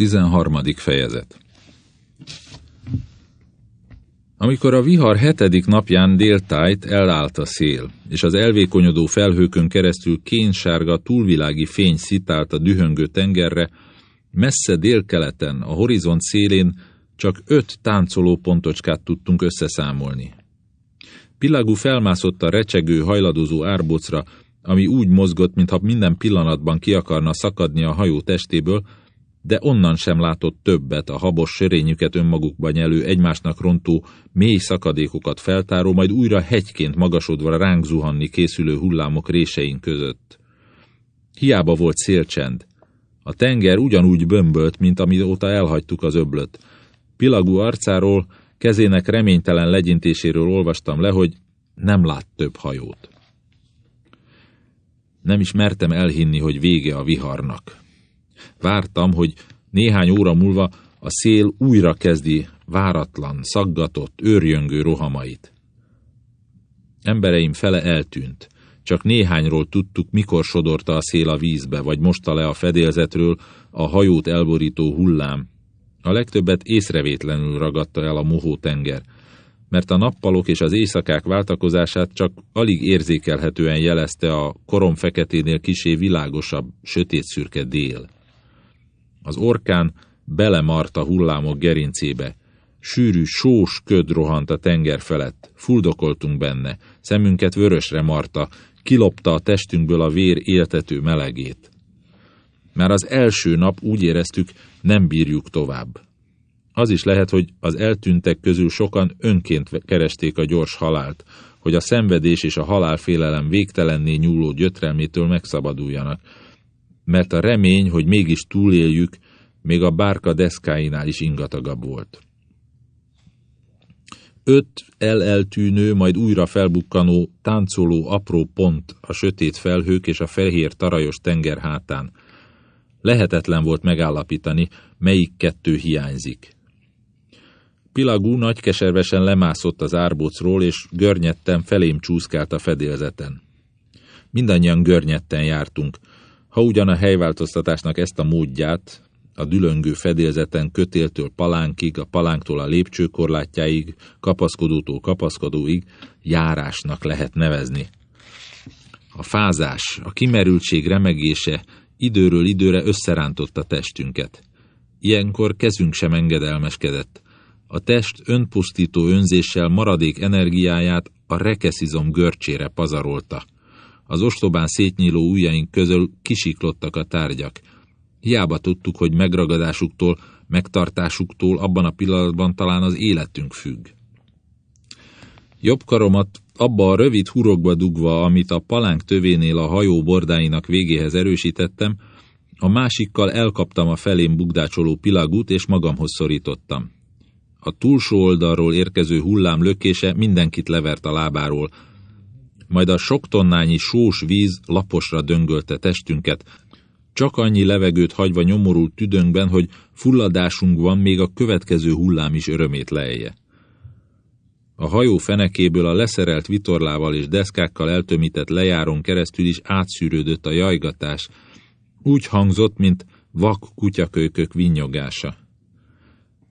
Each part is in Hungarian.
13. fejezet Amikor a vihar hetedik napján déltájt elállt a szél, és az elvékonyodó felhőkön keresztül kénsárga túlvilági fény szitált a dühöngő tengerre, messze délkeleten, a horizont szélén csak öt táncoló pontocskát tudtunk összeszámolni. Pilagú felmászott a recsegő, hajladozó árbocra, ami úgy mozgott, mintha minden pillanatban ki akarna szakadni a hajó testéből, de onnan sem látott többet a habos sörényüket önmagukba nyelő, egymásnak rontó, mély szakadékokat feltáró, majd újra hegyként magasodva ránk zuhanni készülő hullámok réseink között. Hiába volt szélcsend. A tenger ugyanúgy bömbölt, mint amióta elhagytuk az öblöt. Pilagú arcáról, kezének reménytelen legyintéséről olvastam le, hogy nem lát több hajót. Nem is mertem elhinni, hogy vége a viharnak. Vártam, hogy néhány óra múlva a szél újra kezdi váratlan, szaggatott, őrjöngő rohamait. Embereim fele eltűnt. Csak néhányról tudtuk, mikor sodorta a szél a vízbe, vagy mosta le a fedélzetről a hajót elborító hullám. A legtöbbet észrevétlenül ragadta el a mohó tenger, mert a nappalok és az éjszakák váltakozását csak alig érzékelhetően jelezte a korom feketénél kisé világosabb, sötét-szürke dél. Az orkán belemart a hullámok gerincébe. Sűrű, sós köd rohant a tenger felett. Fuldokoltunk benne. Szemünket vörösre marta, kilopta a testünkből a vér éltető melegét. Már az első nap úgy éreztük, nem bírjuk tovább. Az is lehet, hogy az eltűntek közül sokan önként keresték a gyors halált, hogy a szenvedés és a halálfélelem végtelenné nyúló gyötrelmétől megszabaduljanak, mert a remény, hogy mégis túléljük, még a bárka deszkáinál is ingatagabb volt. Öt el-eltűnő, majd újra felbukkanó, táncoló apró pont a sötét felhők és a fehér tarajos tenger hátán. Lehetetlen volt megállapítani, melyik kettő hiányzik. Pilagú nagykeservesen lemászott az árbocról, és görnyetten felém csúszkált a fedélzeten. Mindannyian görnyetten jártunk, ha ugyan a helyváltoztatásnak ezt a módját, a dülöngő fedélzeten kötéltől palánkig, a palánktól a lépcsőkorlátjáig, kapaszkodótól kapaszkodóig járásnak lehet nevezni. A fázás, a kimerültség remegése időről időre összerántotta testünket. Ilyenkor kezünk sem engedelmeskedett. A test önpusztító önzéssel maradék energiáját a rekeszizom görcsére pazarolta. Az ostobán szétnyíló ujjaink közül kisiklottak a tárgyak. Hiába tudtuk, hogy megragadásuktól, megtartásuktól abban a pillanatban talán az életünk függ. Jobb karomat abba a rövid hurokba dugva, amit a palánk tövénél a hajó bordáinak végéhez erősítettem, a másikkal elkaptam a felém bugdácsoló pilagút, és magamhoz szorítottam. A túlsó oldalról érkező hullám lökése mindenkit levert a lábáról, majd a sok tonnányi sós víz laposra döngölte testünket, csak annyi levegőt hagyva nyomorult tüdőnkben, hogy fulladásunk van, még a következő hullám is örömét lejje. A hajó fenekéből a leszerelt vitorlával és deszkákkal eltömített lejáron keresztül is átszűrődött a jajgatás, úgy hangzott, mint vak kutyakölykök vinyogása.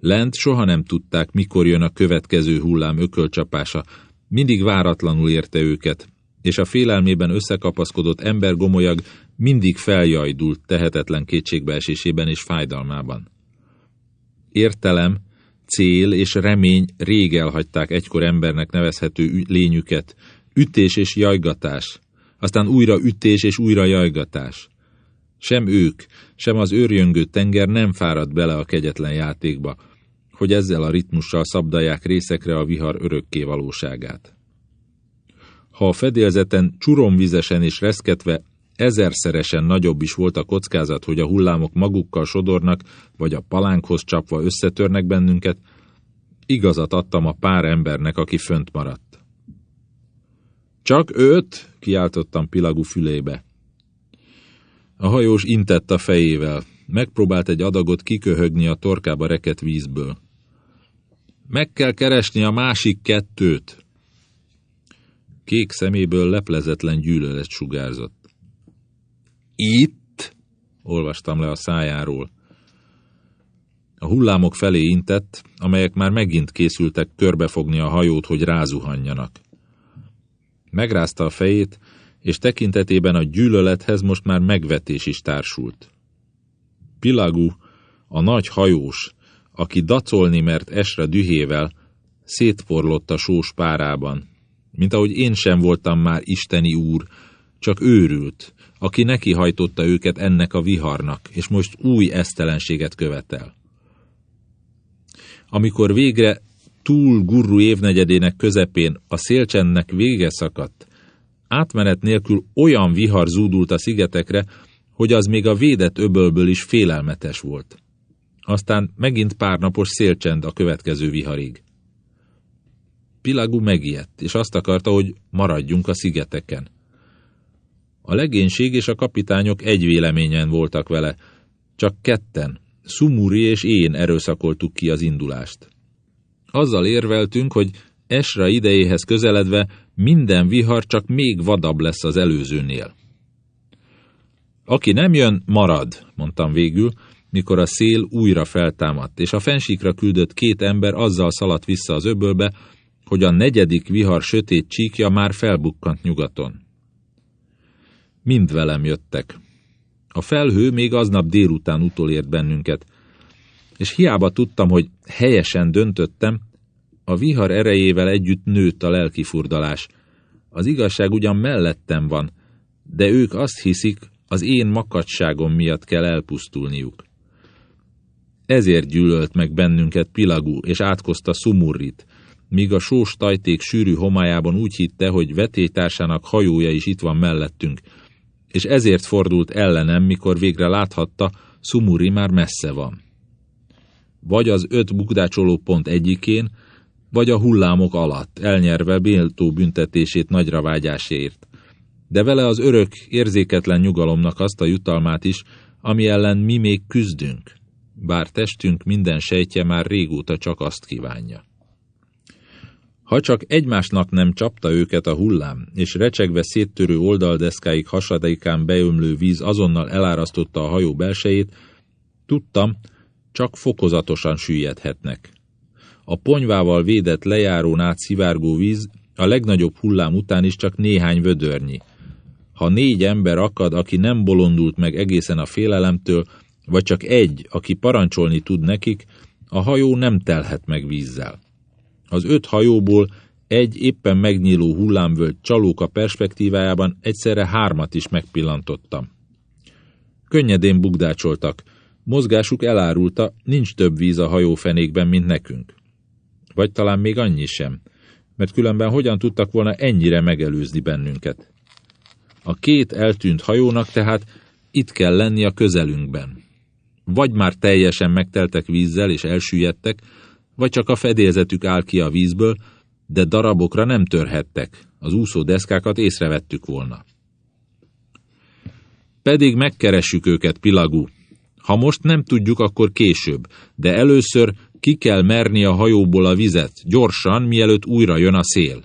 Lent soha nem tudták, mikor jön a következő hullám ökölcsapása, mindig váratlanul érte őket, és a félelmében összekapaszkodott embergomolyag mindig feljajdult tehetetlen kétségbeesésében és fájdalmában. Értelem, cél és remény rég elhagyták egykor embernek nevezhető lényüket, ütés és jajgatás, aztán újra ütés és újra jajgatás. Sem ők, sem az őrjöngő tenger nem fáradt bele a kegyetlen játékba, hogy ezzel a ritmussal szabdalják részekre a vihar örökké valóságát. Ha a fedélzeten csuromvizesen és reszketve ezerszeresen nagyobb is volt a kockázat, hogy a hullámok magukkal sodornak, vagy a palánkhoz csapva összetörnek bennünket, igazat adtam a pár embernek, aki fönt maradt. Csak öt, kiáltottam Pilagú fülébe. A hajós intett a fejével, megpróbált egy adagot kiköhögni a torkába reket vízből. Meg kell keresni a másik kettőt. Kék szeméből leplezetlen gyűlölet sugárzott. Itt? Olvastam le a szájáról. A hullámok felé intett, amelyek már megint készültek körbefogni a hajót, hogy rázuhanjanak. Megrázta a fejét, és tekintetében a gyűlölethez most már megvetés is társult. Pilagú, a nagy hajós, aki dacolni mert esre dühével, szétporlott a sós párában, mint ahogy én sem voltam már isteni úr, csak őrült, aki nekihajtotta őket ennek a viharnak, és most új esztelenséget követel. Amikor végre túl gurru évnegyedének közepén a szélcsendnek vége szakadt, átmenet nélkül olyan vihar zúdult a szigetekre, hogy az még a védett öbölből is félelmetes volt. Aztán megint pár napos szélcsend a következő viharig. Pilagú megijedt, és azt akarta, hogy maradjunk a szigeteken. A legénység és a kapitányok egy véleményen voltak vele, csak ketten, Sumuri és én erőszakoltuk ki az indulást. Azzal érveltünk, hogy Esra idejéhez közeledve minden vihar csak még vadabb lesz az előzőnél. Aki nem jön, marad, mondtam végül, mikor a szél újra feltámadt, és a fensíkra küldött két ember azzal szaladt vissza az öbölbe, hogy a negyedik vihar sötét csíkja már felbukkant nyugaton. Mind velem jöttek. A felhő még aznap délután utolért bennünket, és hiába tudtam, hogy helyesen döntöttem, a vihar erejével együtt nőtt a lelkifurdalás. Az igazság ugyan mellettem van, de ők azt hiszik, az én makadságom miatt kell elpusztulniuk. Ezért gyűlölt meg bennünket Pilagú, és átkozta Sumurrit, míg a sós tajték sűrű homályában úgy hitte, hogy vetélytársának hajója is itt van mellettünk, és ezért fordult ellenem, mikor végre láthatta, Sumuri már messze van. Vagy az öt bukdácsoló pont egyikén, vagy a hullámok alatt, elnyerve béltó büntetését nagyra vágyásért. De vele az örök, érzéketlen nyugalomnak azt a jutalmát is, ami ellen mi még küzdünk, bár testünk minden sejtje már régóta csak azt kívánja. Ha csak egymásnak nem csapta őket a hullám, és recsegve széttörő oldaldeszkáig hasadékán beömlő víz azonnal elárasztotta a hajó belsejét, tudtam, csak fokozatosan süllyedhetnek. A ponyvával védett lejárón át szivárgó víz a legnagyobb hullám után is csak néhány vödörnyi. Ha négy ember akad, aki nem bolondult meg egészen a félelemtől, vagy csak egy, aki parancsolni tud nekik, a hajó nem telhet meg vízzel. Az öt hajóból egy éppen megnyíló hullámvölgy csalóka perspektívájában egyszerre hármat is megpillantottam. Könnyedén bugdácsoltak, mozgásuk elárulta, nincs több víz a hajófenékben, mint nekünk. Vagy talán még annyi sem, mert különben hogyan tudtak volna ennyire megelőzni bennünket. A két eltűnt hajónak tehát itt kell lenni a közelünkben. Vagy már teljesen megteltek vízzel és elsüllyedtek, vagy csak a fedélzetük áll ki a vízből, de darabokra nem törhettek, az úszó deszkákat észrevettük volna. Pedig megkeressük őket, Pilagú. Ha most nem tudjuk, akkor később, de először ki kell merni a hajóból a vizet, gyorsan, mielőtt újra jön a szél.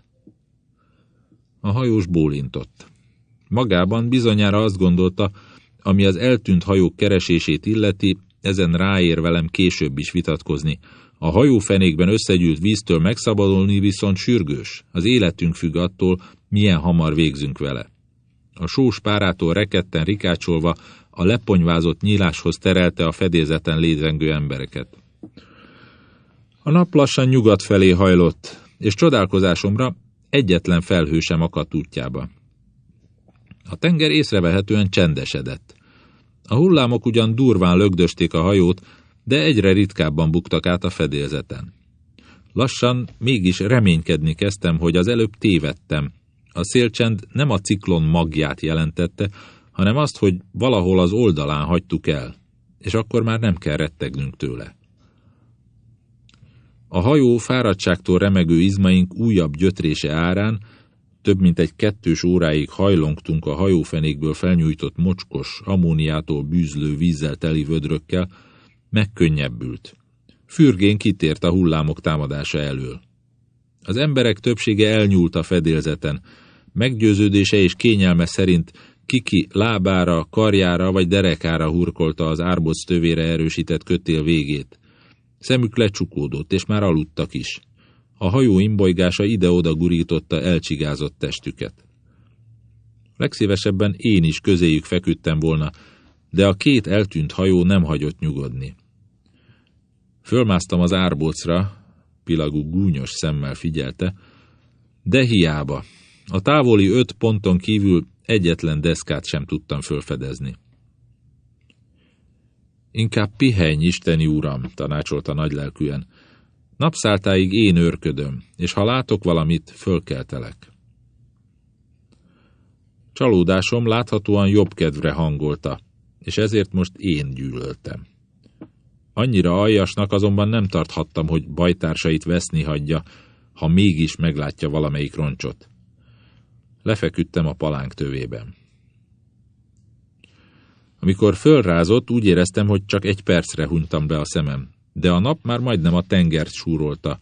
A hajós bólintott. Magában bizonyára azt gondolta, ami az eltűnt hajók keresését illeti, ezen ráér velem később is vitatkozni, a hajófenékben összegyűlt víztől megszabadulni viszont sürgős. Az életünk függ attól, milyen hamar végzünk vele. A sós párától reketten rikácsolva a leponyvázott nyíláshoz terelte a fedélzeten lézengő embereket. A nap lassan nyugat felé hajlott, és csodálkozásomra egyetlen felhő sem akadt útjába. A tenger észrevehetően csendesedett. A hullámok ugyan durván lögdösték a hajót, de egyre ritkábban buktak át a fedélzeten. Lassan mégis reménykedni kezdtem, hogy az előbb tévedtem. A szélcsend nem a ciklon magját jelentette, hanem azt, hogy valahol az oldalán hagytuk el, és akkor már nem kell rettegnünk tőle. A hajó fáradtságtól remegő izmaink újabb gyötrése árán, több mint egy kettős óráig hajlongtunk a hajófenékből felnyújtott mocskos, ammóniától bűzlő vízzel teli vödrökkel, megkönnyebbült. Fürgén kitért a hullámok támadása elől. Az emberek többsége elnyúlt a fedélzeten, meggyőződése és kényelme szerint kiki lábára, karjára vagy derekára hurkolta az árboc tövére erősített kötél végét. Szemük lecsukódott, és már aludtak is. A hajó imbolygása ide-oda gurította elcsigázott testüket. Legszívesebben én is közéjük feküdtem volna, de a két eltűnt hajó nem hagyott nyugodni. Fölmásztam az árbocra, Pilagú gúnyos szemmel figyelte, de hiába. A távoli öt ponton kívül egyetlen deszkát sem tudtam fölfedezni. Inkább pihenj, Isteni Uram, tanácsolta nagylelkűen. Napszáltáig én őrködöm, és ha látok valamit, fölkeltelek. Csalódásom láthatóan jobb kedvre hangolta, és ezért most én gyűlöltem. Annyira aljasnak azonban nem tarthattam, hogy bajtársait veszni hagyja, ha mégis meglátja valamelyik roncsot. Lefeküdtem a palánk tövében. Amikor fölrázott, úgy éreztem, hogy csak egy percre hunytam be a szemem, de a nap már majdnem a tengert súrolta.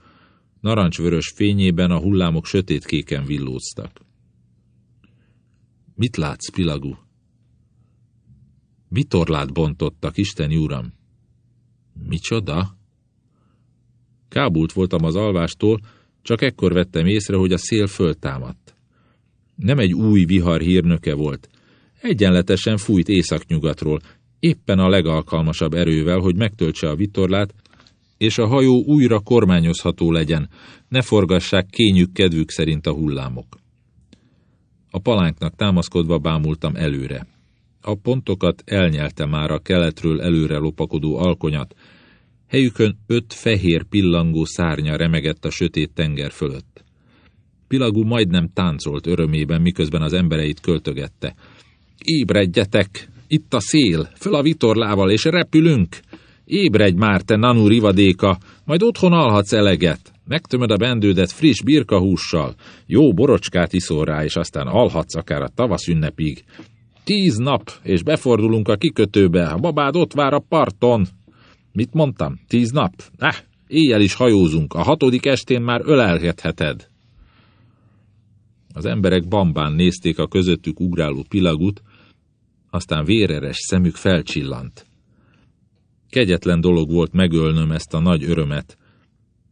Narancsvörös fényében a hullámok sötétkéken villóztak. Mit látsz, Pilagú? Vitorlát bontottak, Isten uram. Micsoda? Kábult voltam az alvástól, csak ekkor vettem észre, hogy a szél föltámadt. Nem egy új vihar hírnöke volt. Egyenletesen fújt északnyugatról, éppen a legalkalmasabb erővel, hogy megtöltse a vitorlát, és a hajó újra kormányozható legyen, ne forgassák kényük kedvük szerint a hullámok. A palánknak támaszkodva bámultam előre. A pontokat elnyelte már a keletről előre lopakodó alkonyat, helyükön öt fehér pillangó szárnya remegett a sötét tenger fölött. Pilagú majdnem táncolt örömében, miközben az embereit költögette. Ébredjetek! Itt a szél! Föl a vitorlával, és repülünk! Ébredj már, te nanú rivadéka! Majd otthon alhatsz eleget! Megtömöd a bendődet friss birkahússal, jó borocskát iszol rá, és aztán alhatsz akár a tavasz ünnepig. Tíz nap, és befordulunk a kikötőbe, a babád ott vár a parton. Mit mondtam? Tíz nap? Eh, éjjel is hajózunk, a hatodik estén már ölelgetheted. Az emberek bambán nézték a közöttük ugráló pilagut, aztán véreres szemük felcsillant. Kegyetlen dolog volt megölnöm ezt a nagy örömet.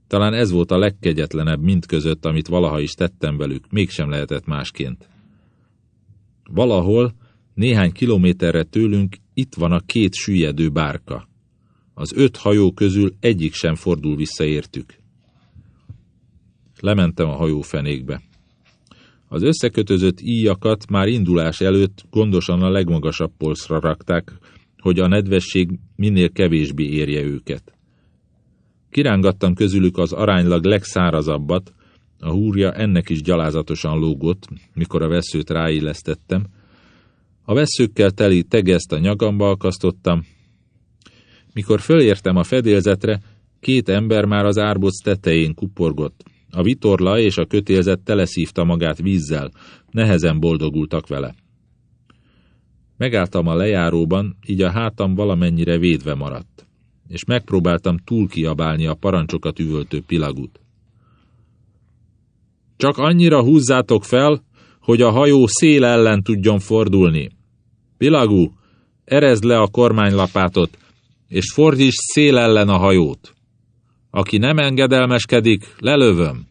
Talán ez volt a legkegyetlenebb mind között, amit valaha is tettem velük, mégsem lehetett másként. Valahol, néhány kilométerre tőlünk itt van a két süllyedő bárka. Az öt hajó közül egyik sem fordul vissza értük. Lementem a hajófenékbe. Az összekötözött íjakat már indulás előtt gondosan a legmagasabb polcra rakták, hogy a nedvesség minél kevésbé érje őket. Kirángattam közülük az aránylag legszárazabbat, a húrja ennek is gyalázatosan lógott, mikor a veszőt ráillesztettem. A veszőkkel teli tegeszt a nyagamba akasztottam. Mikor fölértem a fedélzetre, két ember már az árboc tetején kuporgott. A vitorla és a kötélzet teleszívta magát vízzel, nehezen boldogultak vele. Megálltam a lejáróban, így a hátam valamennyire védve maradt, és megpróbáltam túlkiabálni a parancsokat üvöltő pilagut. Csak annyira húzzátok fel, hogy a hajó szél ellen tudjon fordulni. Pilagú, erezd le a kormánylapátot, és fordíts szél ellen a hajót. Aki nem engedelmeskedik, lelövöm.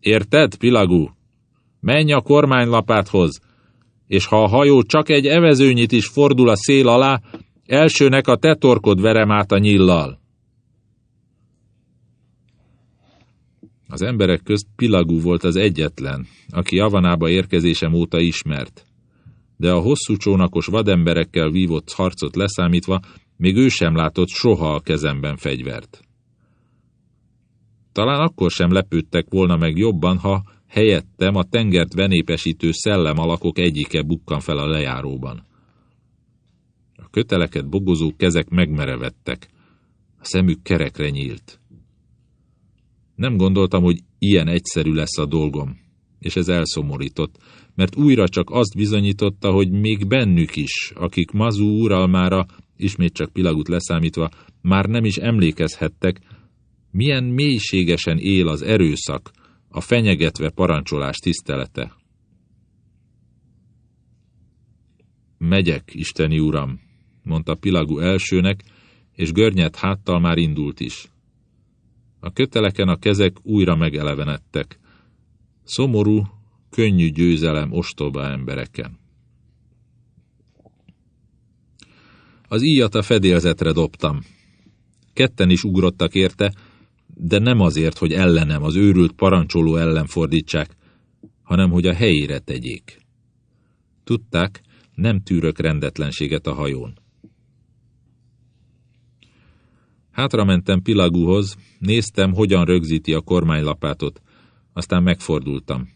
Érted, Pilagú? Menj a kormánylapáthoz, és ha a hajó csak egy evezőnyit is fordul a szél alá, elsőnek a te torkod verem át a nyillal. Az emberek közt Pilagú volt az egyetlen, aki Javanába érkezésem óta ismert. De a hosszú csónakos vademberekkel vívott harcot leszámítva, még ő sem látott soha a kezemben fegyvert. Talán akkor sem lepődtek volna meg jobban, ha helyettem a tengert szellem alakok egyike bukkan fel a lejáróban. A köteleket bogozó kezek megmerevettek, a szemük kerekre nyílt. Nem gondoltam, hogy ilyen egyszerű lesz a dolgom, és ez elszomorított, mert újra csak azt bizonyította, hogy még bennük is, akik Mazú uralmára, ismét csak Pilagut leszámítva, már nem is emlékezhettek, milyen mélységesen él az erőszak, a fenyegetve parancsolás tisztelete. Megyek, Isteni Uram, mondta Pilagú elsőnek, és görnyet háttal már indult is. A köteleken a kezek újra megelevenedtek. Szomorú, könnyű győzelem ostoba embereken. Az íjat a fedélzetre dobtam. Ketten is ugrottak érte, de nem azért, hogy ellenem, az őrült parancsoló ellen fordítsák, hanem hogy a helyére tegyék. Tudták, nem tűrök rendetlenséget a hajón. Hátra mentem Pilagúhoz, néztem, hogyan rögzíti a kormánylapátot, aztán megfordultam.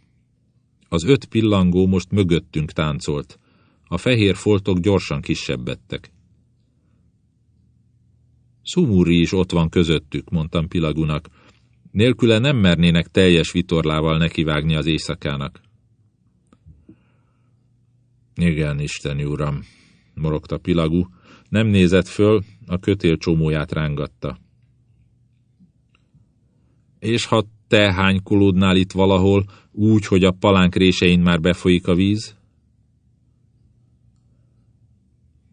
Az öt pillangó most mögöttünk táncolt. A fehér foltok gyorsan kisebbedtek. Szumúri is ott van közöttük, mondtam Pilagunak. Nélküle nem mernének teljes vitorlával nekivágni az éjszakának. Igen, Isteni uram, morogta Pilagú. Nem nézett föl, a kötél csomóját rángatta. És ha te hánykolódnál itt valahol, úgy, hogy a palánk résein már befolyik a víz?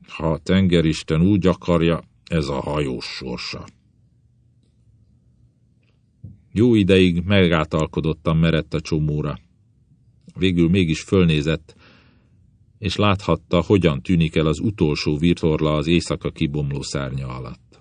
Ha a tengeristen úgy akarja, ez a hajós sorsa. Jó ideig megátalkodottan merett a csomóra. Végül mégis fölnézett, és láthatta, hogyan tűnik el az utolsó virtorla az éjszaka kibomló szárnya alatt.